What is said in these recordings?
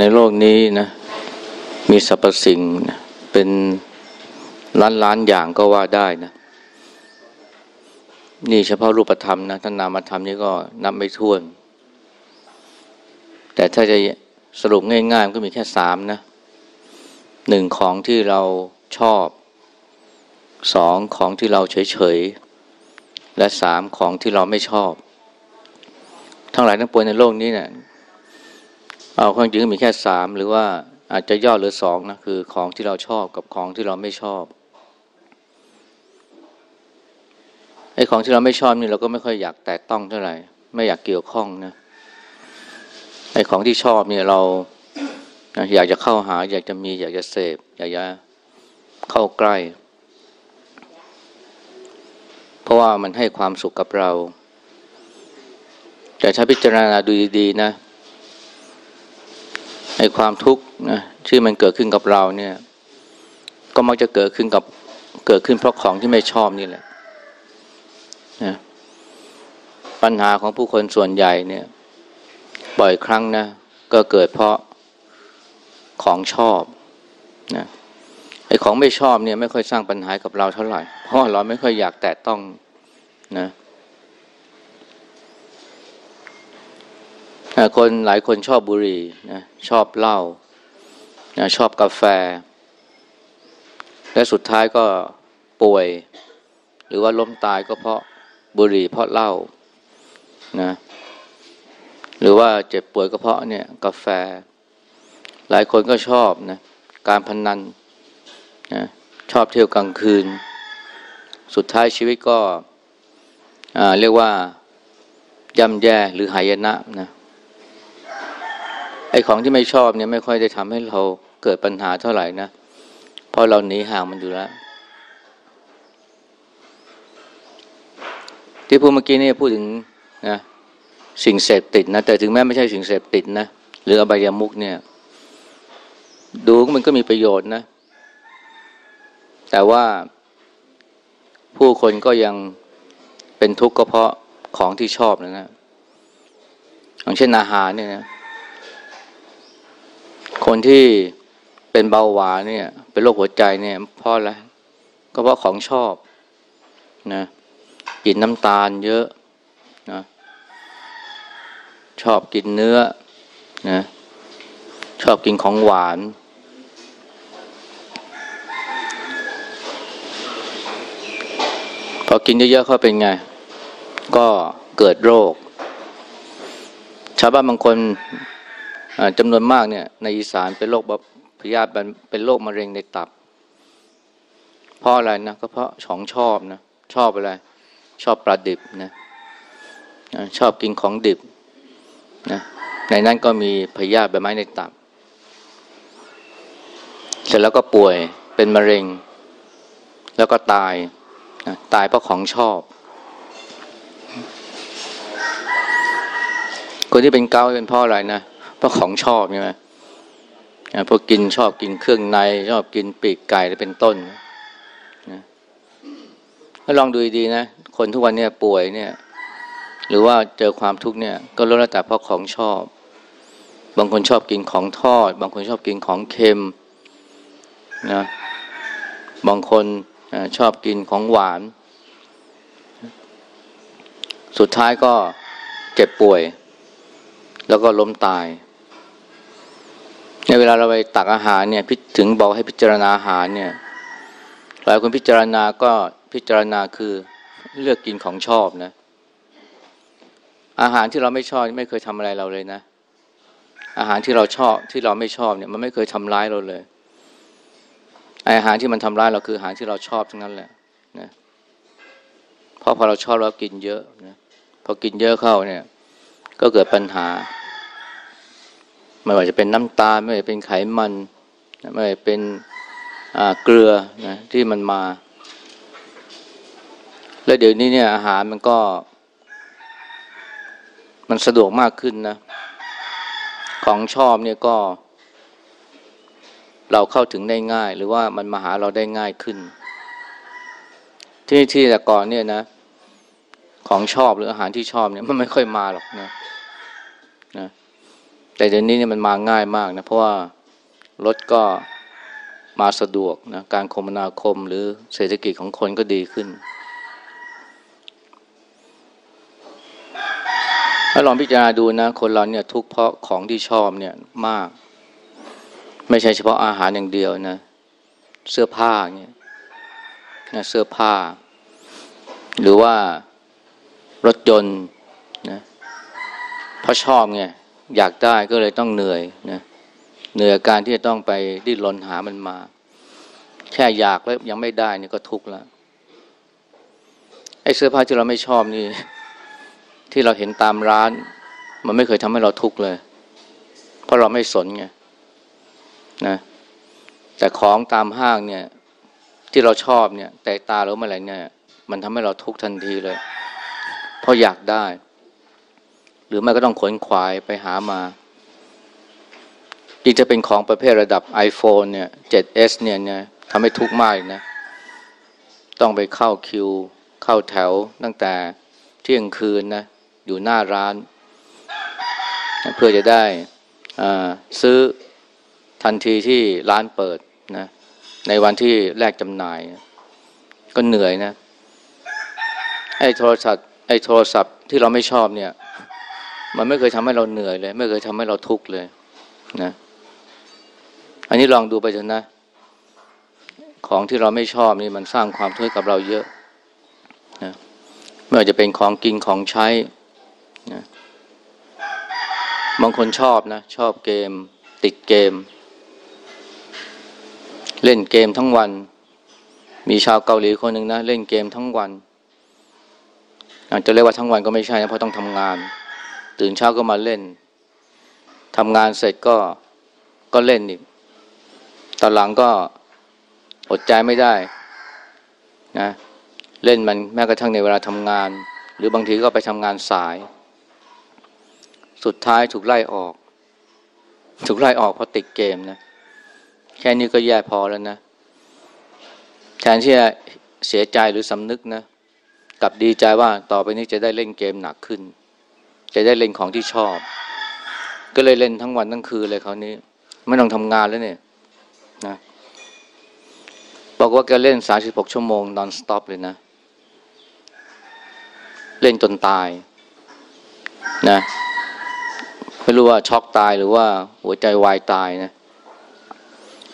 ในโลกนี้นะมีสรรพสิ่งนะเป็นล้านล้านอย่างก็ว่าได้นะ นี่เฉพาะรูปธรรมนะท่านนามธรรมนี่ก็นับไม่ถ้วน แต่ถ้าจะสรุปง่ายๆก็มีแค่สามนะหนึ่งของที่เราชอบสองของที่เราเฉยๆและสามของที่เราไม่ชอบ ทั้งหลายทั้งปวงในโลกนี้เนี่ย เอาความจริงก็มีแค่สามหรือว่าอาจจะย่อหรือสองนะคือของที่เราชอบกับของที่เราไม่ชอบไอ้ของที่เราไม่ชอบนี่เราก็ไม่ค่อยอยากแตะต้องเท่าไหร่ ไม่อยากเกี่ยวข้องนะไอ้ของที่ชอบเนี่ยเราอยากจะเข้าหา อยากจะมี อยากจะเสพ อยากจะเข้าใกล้ เพราะว่ามันให้ความสุขกับเรา แต่ถ้าพิจารณาดูดีๆนะ ไอ้ความทุกข์นะที่มันเกิดขึ้นกับเราเนี่ย ก็มักจะเกิดขึ้นกับเกิดขึ้นเพราะของที่ไม่ชอบนี่แหละนะปัญหาของผู้คนส่วนใหญ่เนี่ย บ่อยครั้งนะก็เกิดเพราะของชอบนะไอ้ของไม่ชอบเนี่ยไม่ค่อยสร้างปัญหากับเราเท่าไหร่เพราะเราไม่ค่อยอยากแตะต้องนะ คนหลายคนชอบบุหรี่นะชอบเหล้านะชอบกาแฟ และสุดท้ายก็ป่วย หรือว่าล้มตายก็เพราะบุหรี่เพราะเหล้านะหรือว่าเจ็บป่วยก็เพราะเนี่ยกาแฟ หลายคนก็ชอบนะการพนนันนะชอบเที่ยวกลางคืน สุดท้ายชีวิตก็เรียกว่าย่ำแย่หรือหายนะนะ อ้ของที่ไม่ชอบเนี่ยไม่ค่อยได้ทำให้เราเกิดปัญหาเท่าไหร่นะ เพราะเราหนีห่างมันอยู่แล้ว ที่พูดเมื่อกี้นี่พูดถึงนะสิ่งเสพติดนะแต่ถึงแม้ไม่ใช่สิ่งเสพติดนะหรืออบายามุกเนี่ย ดูมันก็มีประโยชน์นะ แต่ว่าผู้คนก็ยังเป็นทุกข์ก็เพราะของที่ชอบนะนะอย่างเช่นอาหารเนี่ยนะ คนที่เป็นเบาหวานเนี่ย เป็นโรคหัวใจเนี่ยเพราะอะไรก็เพราะของชอบนะกินน้ำตาลเยอะนะชอบกินเนื้อนะชอบกินของหวาน พอกินเยอะๆเข้าเป็นไง ก็เกิดโรค ชาวบ้านบางคน จำนวนมากเนี่ยในอีสานเป็นโรคพยาธิเป็นโรคมะเร็งในตับ เพราะอะไรนะก็เพราะของชอบนะชอบอะไร ชอบปลาดิบนะชอบกินของดิบนะในนั้นก็มีพยาธิใบไม้ในตับ เสร็จแล้วก็ป่วยเป็นมะเร็ง แล้วก็ตายนะตายเพราะของชอบ คนที่เป็นเกาเป็นพราะอะไรนะเพราะของชอบใช่ไหมพวกกินชอบกินเครื่องใน ชอบกินปีกไก่เป็นต้นนะลองดูดีนะ คนทุกวันเนี่ยป่วยเนี่ย หรือว่าเจอความทุกข์เนี่ย ก็ล้วนแต่เพราะของชอบ บางคนชอบกินของทอด บางคนชอบกินของเค็มนะบางคนชอบกินของหวาน สุดท้ายก็เจ็บป่วย แล้วก็ล้มตาย เวลาเราไปตักอาหารเนี่ยพิถึงบอกให้พิจารณาอาหารเนี่ยหลายคนพิจารณาก็พิจารณาคือเลือกกินของชอบนะ อาหารที่เราไม่ชอบไม่เคยทำอะไรเราเลยนะ อาหารที่เราชอบที่เราไม่ชอบเนี่ยมันไม่เคยทำร้ายเราเลย อาหารที่มันทำร้ายเราคืออาหารที่เราชอบทั้งนั้นแหละนะเพราะพอเราชอบเรากินเยอะนะพอกินเยอะเข้าเนี่ย ก็เกิดปัญหา ไม่ว่าจะเป็นน้ำตาลไม่ว่าจะเป็นไขมัน ไม่ว่าจะเป็นเกลือนะที่มันมา แล้วเดี๋ยวนี้เนี่ยอาหารมันก็ มันสะดวกมากขึ้นนะ ของชอบเนี่ยก็ เราเข้าถึงได้ง่าย หรือว่ามันมาหาเราได้ง่ายขึ้น ที่ที่แต่ก่อนเนี่ยนะ ของชอบหรืออาหารที่ชอบเนี่ยมันไม่ค่อยมาหรอกนะนะ แต่เดี๋ยวนี้เนี่ยมันมาง่ายมากนะ เพราะว่ารถก็มาสะดวกนะการคมนาคมหรือเศรษฐกิจของคนก็ดีขึ้นถ้าลองพิจารณาดูนะ คนเราเนี่ยทุกเพราะของที่ชอบเนี่ยมาก ไม่ใช่เฉพาะอาหารอย่างเดียวนะ เสื้อผ้าเนี่ยนะเสื้อผ้า หรือว่ารถยนต์นะเพราะชอบไง อยากได้ก็เลยต้องเหนื่อยนะเหนื่อยการที่จะต้องไปดิ้นรนหามันมา แค่อยากแล้วยังไม่ได้นี่ก็ทุกข์แล้วไอ้เสื้อผ้าที่เราไม่ชอบนี่ ที่เราเห็นตามร้าน มันไม่เคยทำให้เราทุกข์เลย เพราะเราไม่สนไงนะแต่ของตามห้างเนี่ย ที่เราชอบเนี่ย แต่ตาเราเมื่อไหร่เนี่ย มันทำให้เราทุกข์ทันทีเลย เพราะอยากได้ หรือไม่ก็ต้องขนขวายไปหามาอีกจะเป็นของประเภทระดับ iPhone เนี่ย 7s เนี่ยเนี่ยทำให้ทุกข์มากนะ ต้องไปเข้าคิว เข้าแถวตั้งแต่เที่ยงคืนนะ อยู่หน้าร้าน เพื่อจะได้ซื้อทันทีที่ร้านเปิดนะ ในวันที่แรกจำหน่าย ก็เหนื่อยนะ ไอ้โทรศัพท์ไอ้โทรศัพท์ที่เราไม่ชอบเนี่ย มันไม่เคยทำให้เราเหนื่อยเลย ไม่เคยทำให้เราทุกข์เลยนะอันนี้ลองดูไปเถอะนะ ของที่เราไม่ชอบนี่มันสร้างความทุกข์กับเราเยอะนะไม่ว่าจะเป็นของกินของใช้นะบางคนชอบนะ ชอบเกม ติดเกม เล่นเกมทั้งวัน มีชาวเกาหลีคนหนึ่งนะ เล่นเกมทั้งวันอาจจะเรียกว่าทั้งวันก็ไม่ใช่นะเพราะต้องทำงาน ตื่นเช้าก็มาเล่นทำงานเสร็จก็ก็เล่นอีกตอนหลังก็อดใจไม่ได้นะเล่นมันแม้กระทั่งในเวลาทำงาน หรือบางทีก็ไปทำงานสาย สุดท้ายถูกไล่ออก ถูกไล่ออกเพราะติดเกมนะแค่นี้ก็แย่พอแล้วนะ แทนที่จะเสียใจหรือสำนึกนะกับดีใจว่าต่อไปนี้จะได้เล่นเกมหนักขึ้น จะได้เล่นของที่ชอบ ก็เลยเล่นทั้งวันทั้งคืนเลยคราวนี้ไม่ต้องทำงานแล้วเนี่ยนะบอกว่าแกเล่นสาสิบหกชั่วโมงนอนสต็อปเลยนะ เล่นจนตายนะไม่รู้ว่าช็อกตายหรือว่าหัวใจวายตายนะ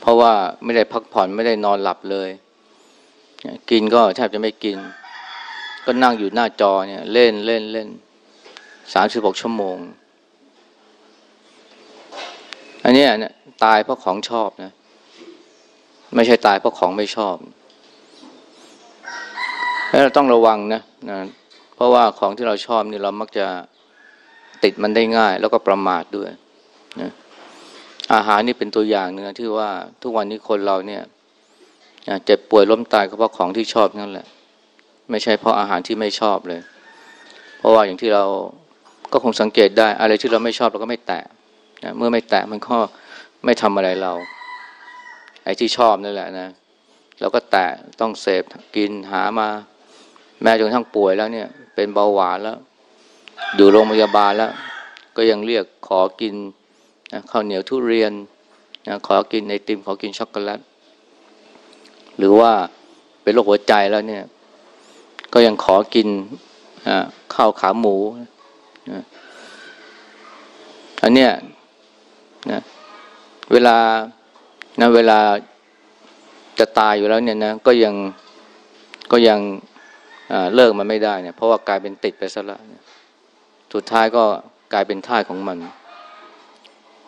เพราะว่าไม่ได้พักผ่อนไม่ได้นอนหลับเลย กินก็แทบจะไม่กิน ก็นั่งอยู่หน้าจอเนี่ย เล่นเล่นเล่น สามสิบหกชั่วโมง อันนี้เนี่ยตายเพราะของชอบนะ ไม่ใช่ตายเพราะของไม่ชอบแล้วเราต้องระวังนะนะ เพราะว่าของที่เราชอบนี่เรามักจะติดมันได้ง่าย แล้วก็ประมาทด้วยนะอาหารนี่เป็นตัวอย่างหนึ่งนะที่ว่าทุกวันนี้คนเราเนี่ยเจ็บป่วยล้มตายก็เพราะของที่ชอบนั่นแหละ ไม่ใช่เพราะอาหารที่ไม่ชอบเลย เพราะว่าอย่างที่เรา ก็คงสังเกตได้ อะไรที่เราไม่ชอบเราก็ไม่แตะนะเมื่อไม่แตะมันก็ไม่ทำอะไรเรา ไอ้ที่ชอบนั่นแหละนะเราก็แตะต้องเสพกินหามา แม้จนทั้งป่วยแล้วเนี่ย เป็นเบาหวานแล้ว อยู่โรงพยาบาลแล้ว ก็ยังเรียกขอกินนะข้าวเหนียวทุเรียนนะขอกินไอติมขอกินช็อกโกแลตหรือว่าเป็นโรคหัวใจแล้วเนี่ย ก็ยังขอกินข้าวขาหมูนะ อันเนี้ยนะเวลานะเวลาจะตายอยู่แล้วเนี่ยนะก็ยังก็ยังเลิกมันไม่ได้เนี่ยเพราะว่ากลายเป็นติดไปซะแล้วสุดท้ายก็กลายเป็นท่าของมัน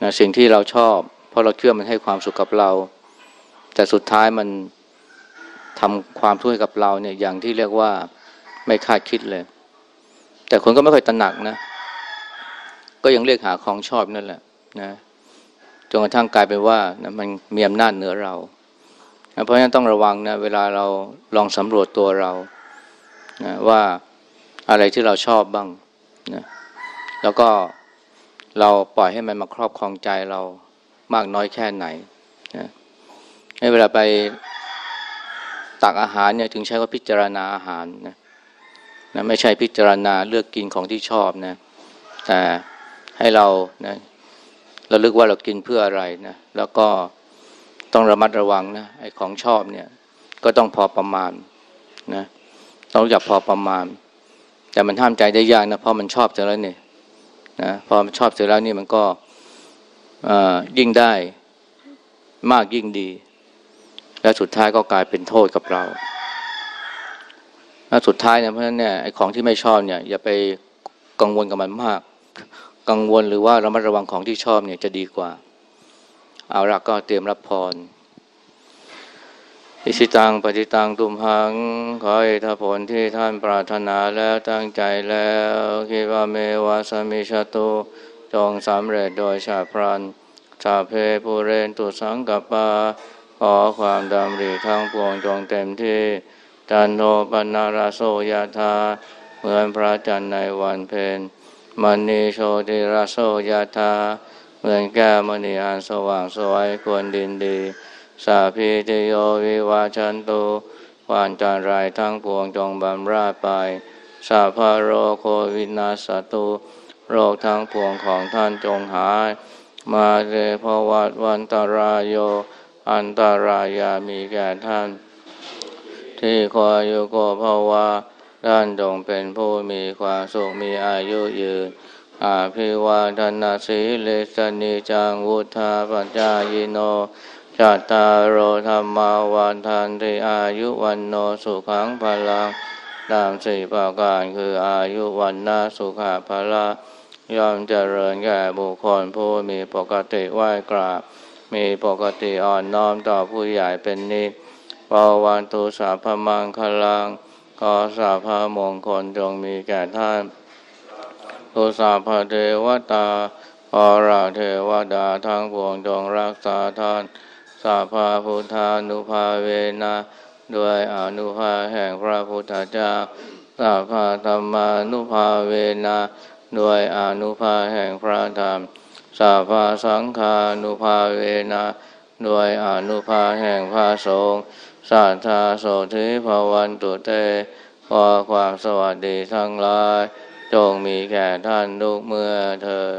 นะสิ่งที่เราชอบ เพราะเราเชื่อมันให้ความสุขกับเรา แต่สุดท้ายมันทำความทุกข์กับเราเนี่ยอย่างที่เรียกว่าไม่คาดคิดเลย แต่คนก็ไม่ค่อยตระหนักนะ ก็ยังเรียกหาของชอบนั่นแหละนะจนกระทั่งกลายเป็นว่านะมันมีอำนาจเหนือเรา เพราะฉะนั้นต้องระวังนะเวลาเราลองสำรวจตัวเรานะว่าอะไรที่เราชอบบ้างนะแล้วก็เราปล่อยให้มันมาครอบครองใจเรามากน้อยแค่ไหนนะให้เวลาไปตักอาหารเนี่ยถึงใช้ว่าพิจารณาอาหารนะนะไม่ใช่พิจารณาเลือกกินของที่ชอบนะแต่ ให้เรานะระลึกว่าเรากินเพื่ออะไรนะแล้วก็ต้องระมัดระวังนะไอ้ของชอบเนี่ย ก็ต้องพอประมาณนะต้องรู้จักพอประมาณ แต่มันห้ามใจได้ยากนะเพราะมันชอบเสร็จแล้วเนี่ยนะพอมันชอบเสร็จแล้วนี่มันก็ยิ่งได้มากยิ่งดี และสุดท้ายก็กลายเป็นโทษกับเราแล้วสุดท้ายเนี่ยเพราะฉะนั้นเนี่ยไอ้ของที่ไม่ชอบเนี่ยอย่าไปกังวลกับมันมาก กังวลหรือว่าระมัดระวังของที่ชอบเนี่ยจะดีกว่า เอาละก็เตรียมรับพรอิชิตังปฏิตังตุมหัง ขอให้ถ้าผลที่ท่านปรารถนาแล้วตั้งใจแล้วคิดว่าเมวาสมิชตุจงสำเร็จโดยชาพรันชาเพปูเรนตุสังกปาขอความดำริทั้งปวงจงเต็มที่จันโนปนาราโสยธาเหมือนพระจันทร์ในวันเพ็ญ มณีโชติราโสยธาเหมือนแก้มณีอันสว่างสวยควรดินดี สาพีติโยวิวาชันตุวานจันไรทั้งปวงจงบำราดไป สาพาโรโควินาสตุ โรคทั้งปวงของท่านจงหาย มาเรภวัตวันตรายโย อันตรายามีแก่ท่าน ที่คอยอยู่ก็ภาวา ท่านจงเป็นผู้มีความสุขมีอายุยืน อาภิวาทนาสีเลสนิจังวุธาปัญญายโนจัตตารโอธรรมาวันทันติอายุวันโนสุขังพลังตามสี่ประการคืออายุวันนาสุขาภละย่อมเจริญแก่บุคคลผู้มีปกติไหว้กราบ มีปกติอ่อนน้อมต่อผู้ใหญ่เป็นนิจปวันตุสาพมังคลัง ขอสาพมงคลจงมีแก่ท่านตุสาพเทวตาอราเทวดาทั้งปวงจงรักษาท่าน สาพาพุทธานุภาเวนะด้วยอนุภาแห่งพระพุทธเจ้า สาพาธรรมานุภาเวนะด้วยอนุภาแห่งพระธรรม สาพาสังฆานุภาเวนะด้วยอนุภาแห่งพระสงฆ์ สัทธาโสธิภวันตุเตขอความสวัสดีทั้งหลาย จงมีแก่ท่านทุกเมื่อเธอ